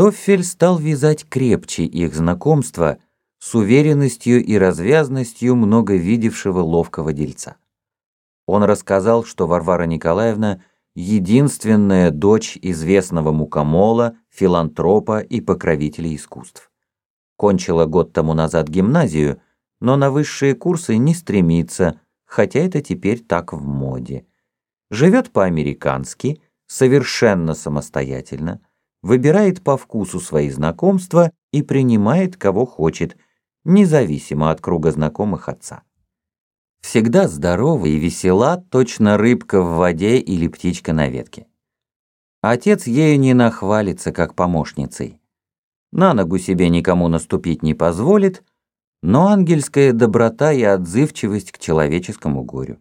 Тофель стал вязать крепче их знакомство с уверенностью и развязностью много видевшего ловкого дельца. Он рассказал, что Варвара Николаевна — единственная дочь известного мукомола, филантропа и покровителя искусств. Кончила год тому назад гимназию, но на высшие курсы не стремится, хотя это теперь так в моде. Живет по-американски, совершенно самостоятельно, выбирает по вкусу свои знакомства и принимает кого хочет, независимо от круга знакомых отца. Всегда здорова и весела, точно рыбка в воде или птичка на ветке. Отец ею не нахвалится, как помощницей. На ногу себе никому наступить не позволит, но ангельская доброта и отзывчивость к человеческому горю.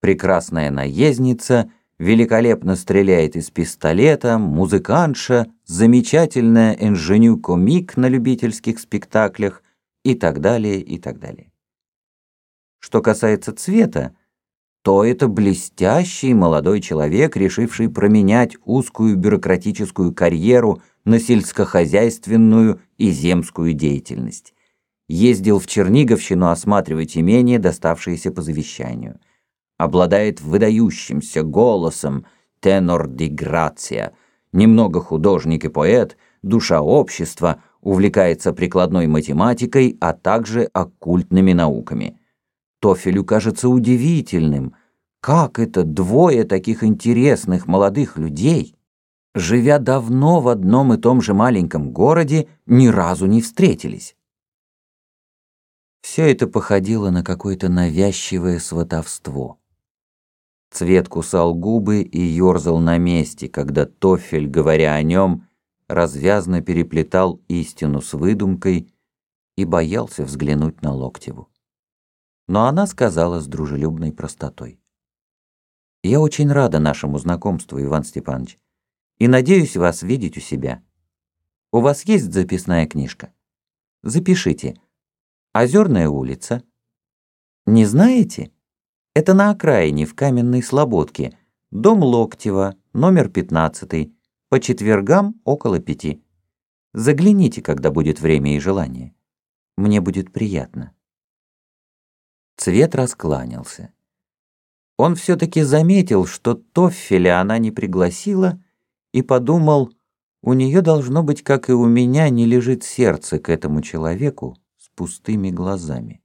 Прекрасная наездница, великолепно стреляет из пистолета, музыкантша, замечательная инженю-комик на любительских спектаклях и так далее, и так далее. Что касается цвета, то это блестящий молодой человек, решивший променять узкую бюрократическую карьеру на сельскохозяйственную и земскую деятельность. Ездил в Черниговщину осматривать имение, доставшееся по завещанию. Обладает выдающимся голосом, тенор де грация, немного художник и поэт, душа общества, увлекается прикладной математикой, а также оккультными науками. Тофелю кажется удивительным, как это двое таких интересных молодых людей, живя давно в одном и том же маленьком городе, ни разу не встретились. Все это походило на какое-то навязчивое сватовство. Цвет кусал губы и ерзал на месте, когда Тофель, говоря о нем, развязно переплетал истину с выдумкой и боялся взглянуть на Локтеву но она сказала с дружелюбной простотой. «Я очень рада нашему знакомству, Иван Степанович, и надеюсь вас видеть у себя. У вас есть записная книжка? Запишите. Озерная улица. Не знаете? Это на окраине, в Каменной Слободке. Дом Локтева, номер 15, по четвергам около пяти. Загляните, когда будет время и желание. Мне будет приятно. Цвет раскланялся. Он все-таки заметил, что Тоффеля она не пригласила, и подумал, у нее должно быть, как и у меня, не лежит сердце к этому человеку с пустыми глазами.